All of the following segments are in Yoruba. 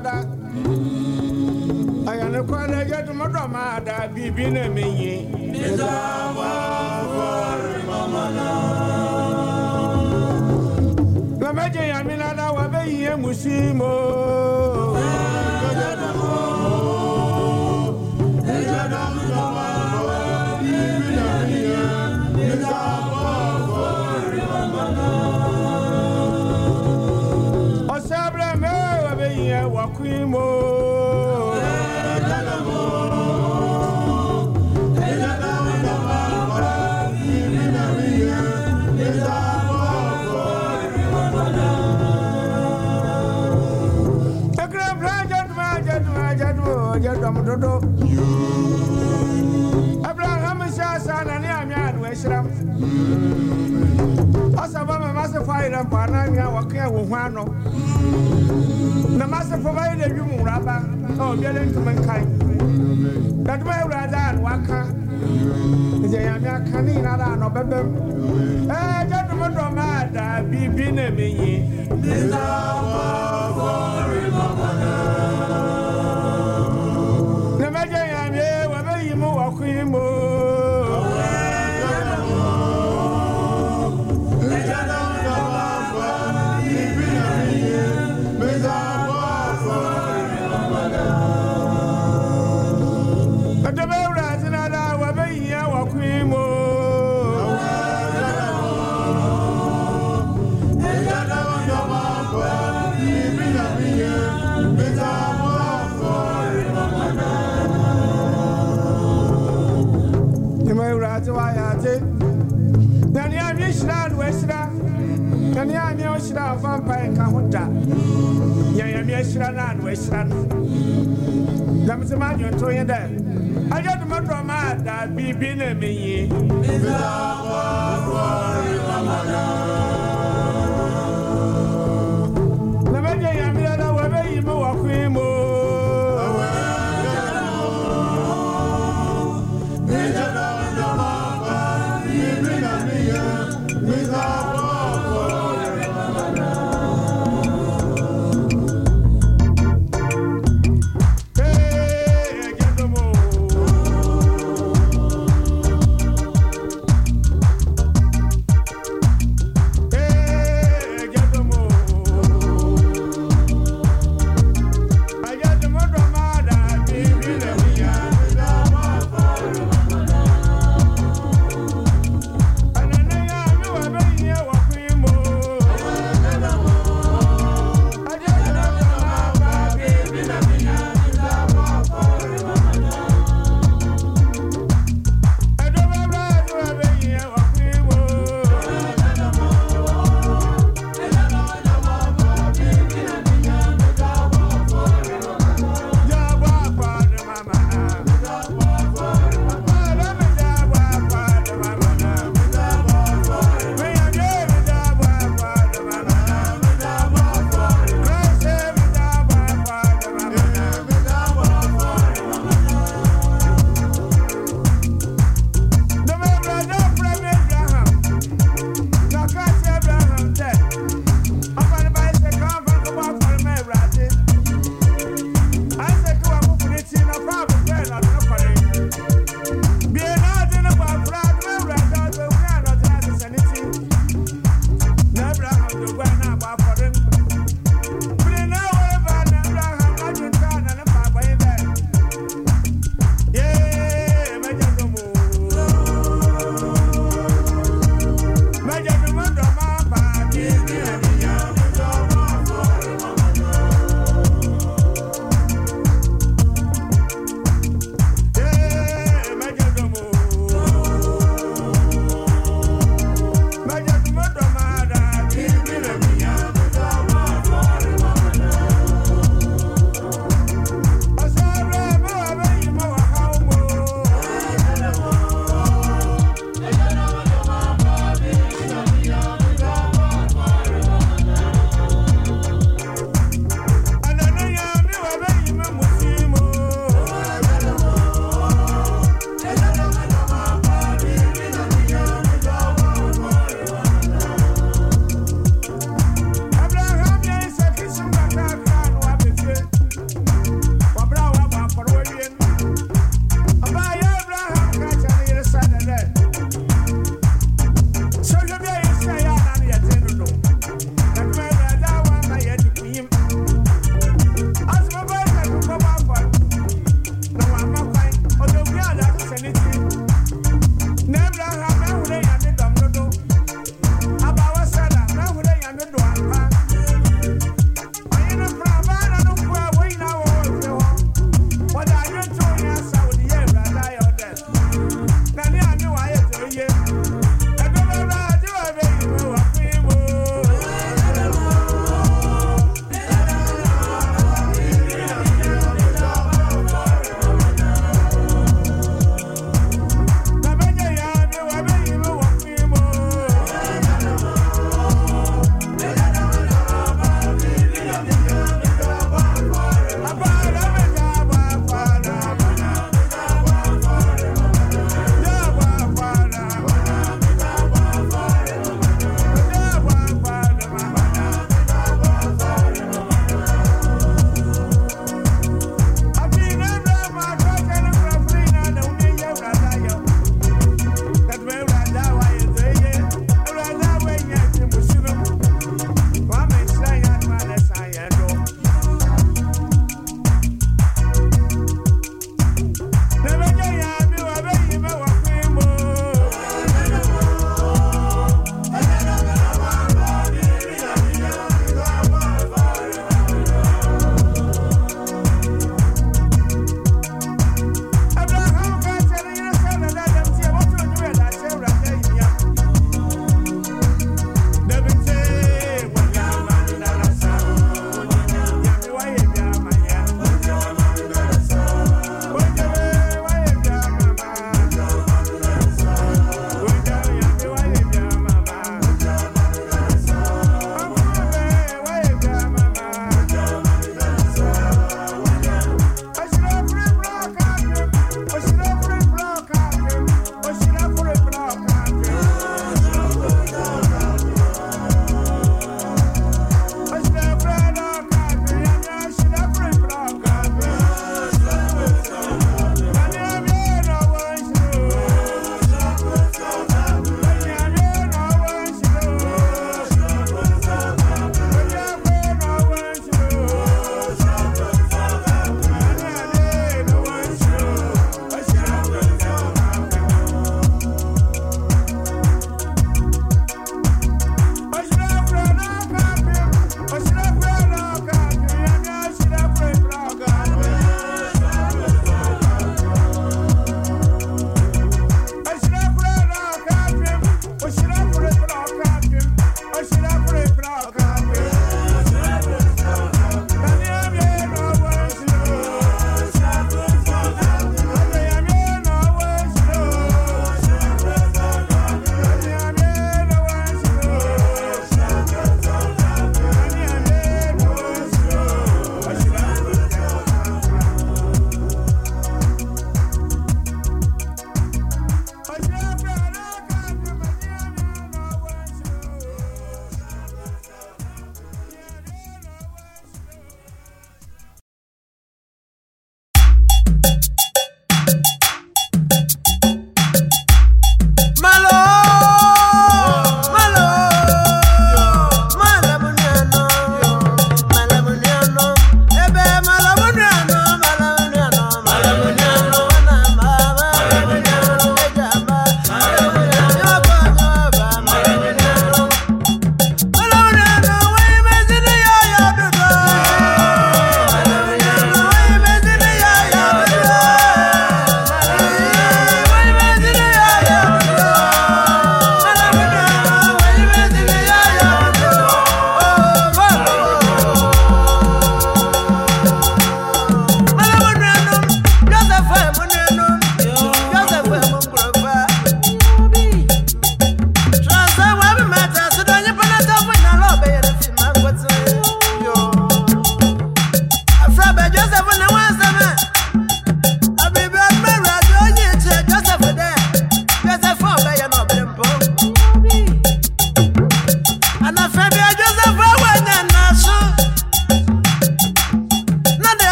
ada ayane kwana yaduma dɔma ada bibi na mi yi. bisawa fɔri mamana. lamɛjɛ yamina da wa bɛ yen musimo. kwimo yɛrɛ fɔ an'a nya wa kɛ wo hɔn anɔ na ma se fɔ ba yɛrɛ wi mu wura ɔ bia ne ntoma nka yi bɛ tuma yɛ wura da ani aka ne yina da anɔ bɛbɛ mu ɛɛ jɛ tuma dɔ ma da bibi na mi yi. ahyira afa mpae nka ho da nyanyame ahyira no ano ahyira no na mese ma adwonto yɛ dɛ agya domɔdɔma a daa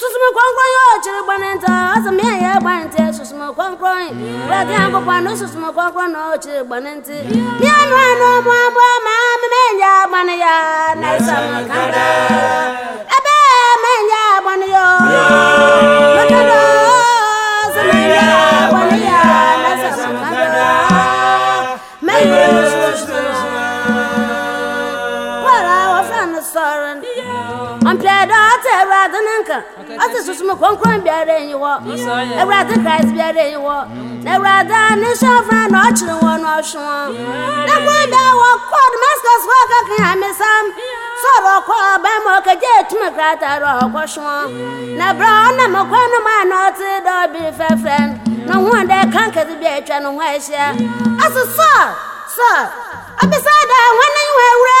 susuma kɔnkɔn yɛ ɔkyerɛ gbɛnɛnta ɔsɛm yɛ yɛ gbɛnɛnta susuma kɔnkɔn wɛdi ankɔkɔ ano susuma kɔnkɔn na ɔkyerɛ gbɛnɛnta mianu anu bɔnbɔn maa mi ya na ka ɔsɛ susumu kɔnkɔn biara enyi hɔ ewurade christ biara enyi mm. na ewurade ne sɔfra na ɔkyerɛ hɔ na ɔhwe hɔ na kwan bi a damascus sɔrɔ mu krataa ɔkɔ na bra ɔnam no mu a ɔte dɛ na dɛ bi atwa ne ho ahyia dɛ wɔn wɔ awura.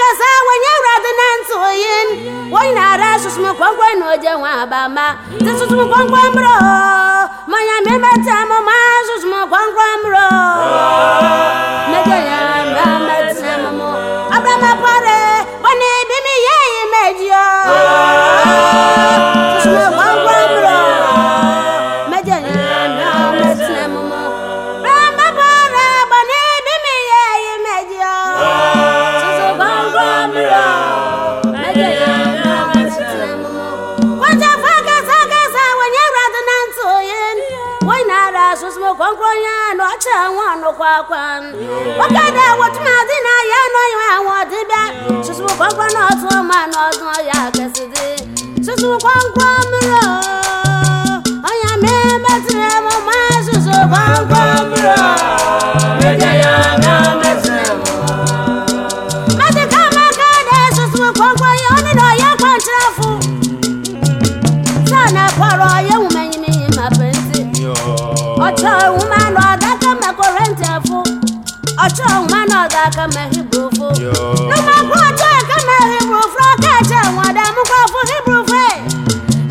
kasa wenye urade na ntuyin wonyina ara susumu kwankwa na oje nwa abama ti susumu kwankwa mbro manya mimeta mo ma susumu kwankwa mbro meje ya mbama tina mo abama pare wani bimi yeyi mejiyo kwan wọ́kẹ́ dẹ́ wọ́tún máa dín náà yẹ́ náà yẹ́ àwọn ọ̀dí bẹ́ ṣùṣù kọ́ńkọ́ náà tún ọmọ àná ọdún ọ̀yà kẹsì dé ṣùṣù kọ́ńkọ́ mìíràn ọ̀yà mi mẹ́tìrẹ́ mọ́ máa ṣùṣù kọ́ńkọ́ mìíràn méjì yá mi mẹ́tìrẹ́ mọ́. mẹ́tì ká máa ká dẹ́ ṣùṣù kọ́ńkọ́ yẹ onídọ̀ yẹ kwacho mwana ọdọ aka ma hebrew fo nọmba kwacho aka ma hebrew fo ọka ẹkyẹ wọn ọdọ amukọ fo hebrew fo ẹ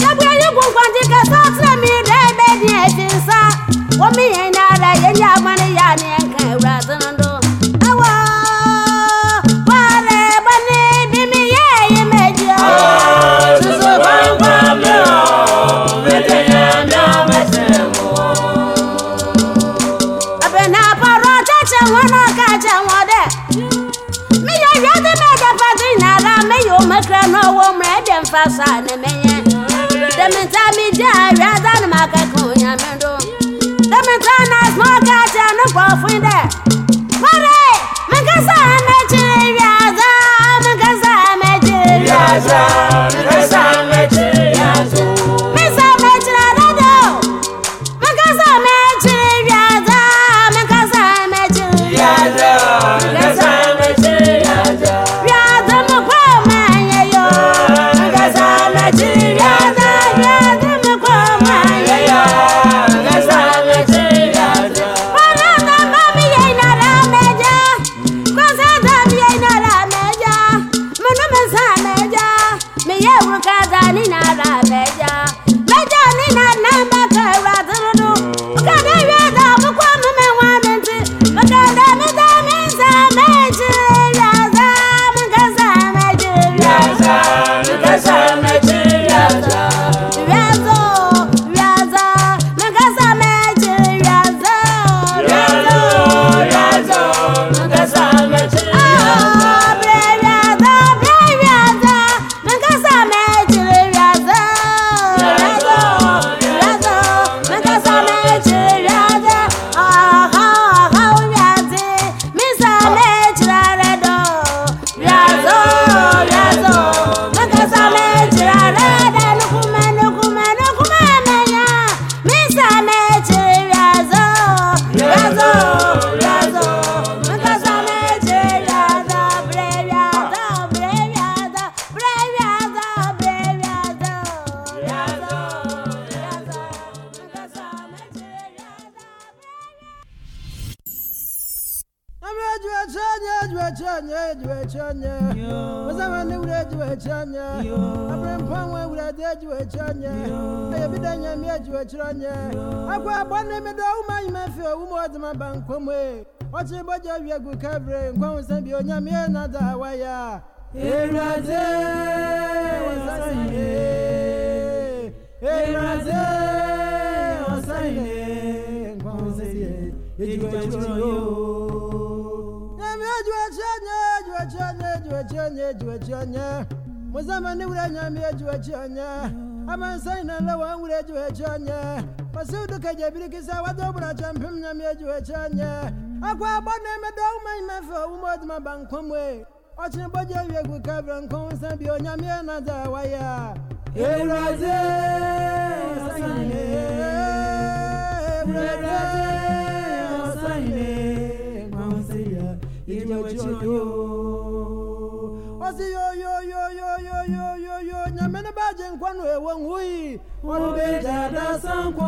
yẹbu ẹyin kún kwanti kẹsọ ọtí ẹmi dẹ ẹbẹ di ẹti nsa wọmi yẹn. kasa ne menye. Demi tell me, dear, rather than my ekyanya ejiwa ekyanya basabane wura ejiwa ekyanya abrɛmpanwa awurade ejiwa ekyanya ayɛbida nyame ejiwa ekyiranya akɔ abɔne meda woma nyima fi owuma ɔdema ba nkɔm e ɔkye bɔgya wie gu kabrɛ nkwaho sɛ bi onyame yɛ nada waya ewurade wɔsayine ejuejionye ejuejionye muzamani wure onye ejuejionye amansai na lawa wure ejuejionye pasiuduke jebirikisa wadobura champim nyami ejuejionye akwa agba na-emedo umai mefe umodima bankomwe ọchịmgboji obi egwu kabra onye sabi onyami na-ada waya ewuraze ọsanyine ewuraze ọsanyine gbanwụsị ya ijewechi oyo masi yo yo yo yo yo yo yo yo nyame ne baagye nkwa no ɛwɔ nwui wobɛgya da sanko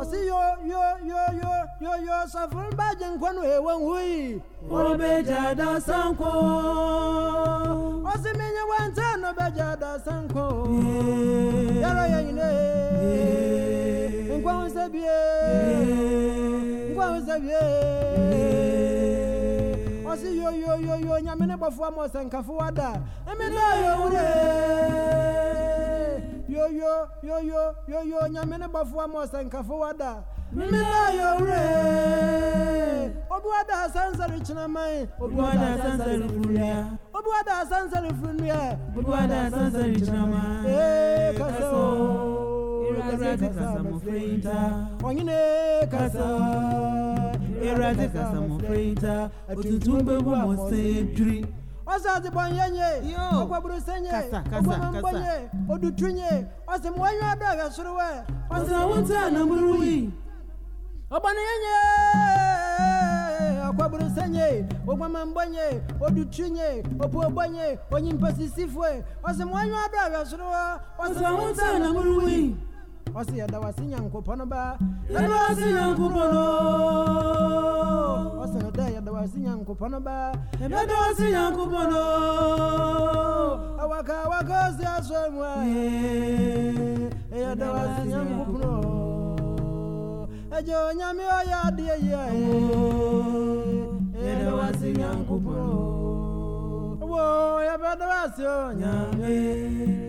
ɔsi yo yo yo yo yo yo sɔfo ne baagye nkwa no ɛwɔ nwui wobɛgya da sanko ɔsi menye wɛnta no bɛgya da sanko yɛrɛ yɛ nyine nkwa ho sɛ bie nkwa ho sɛ bie ɔsi yoyoyoyo nyame ne bɔfoɔ ama ɔsɛnkafoɔ da ɛmi na yowure yoyoyoyoyo nyame ne bɔfoɔ ama ɔsɛnkafoɔ da ɛmi na yowure obiwada asansɛre kyinaman obiwada asansɛre funuya obiwada asansɛre funuya obiwada asansɛre kyinaman ee eh, kasa o ewura kasa amafra yi ta kasa era dịka samofreda otutu mbegbu mose juri ọsọ dịbọ nye, ọgwagburu senye ọgwama mgbenye odutunye ọsị m onye ọbịa gasụrụ we ọsị nwụta na mụrụ mgburu yi ọgbana nye ọgwagburu senye ọgwama mgbenye odutunye opu ogbenye onye mpasisi fue ọsị m onye ọbịa gasụrụ we ọsị nwụta na mụrụ yi ɔsi yɛ dawa si nyankopɔn ba. yɛdawa si nyankopɔn o. ɔsi yɛ dɛ yɛdawa si nyankopɔn ba. yɛdawa si nyankopɔn o. awaka awaka ɔsi asɔ mu ayi. yɛdawa si nyankopɔn o. ɛjɛ onyami ɔyɛ adeɛ yɛ ayi. yɛdawa si nyankopɔn o. wo yɛbɛdawa si o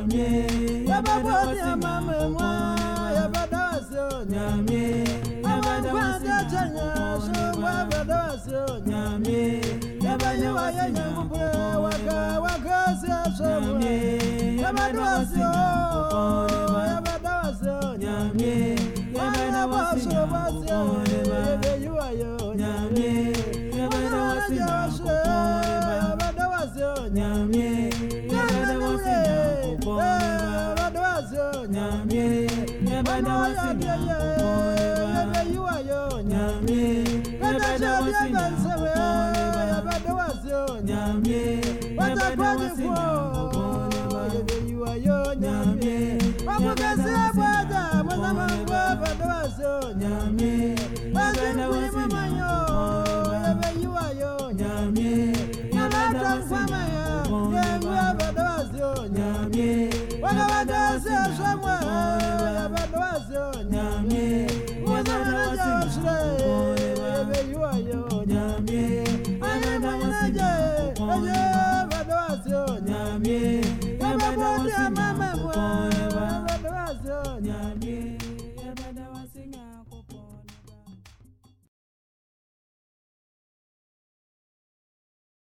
nyame yababodi amamemwa yabadawasio nyame amankwandakyanya shongwa badawasio nyame yabanyiwayo nyame, waka wakasio shongwe yabadawasio Yum.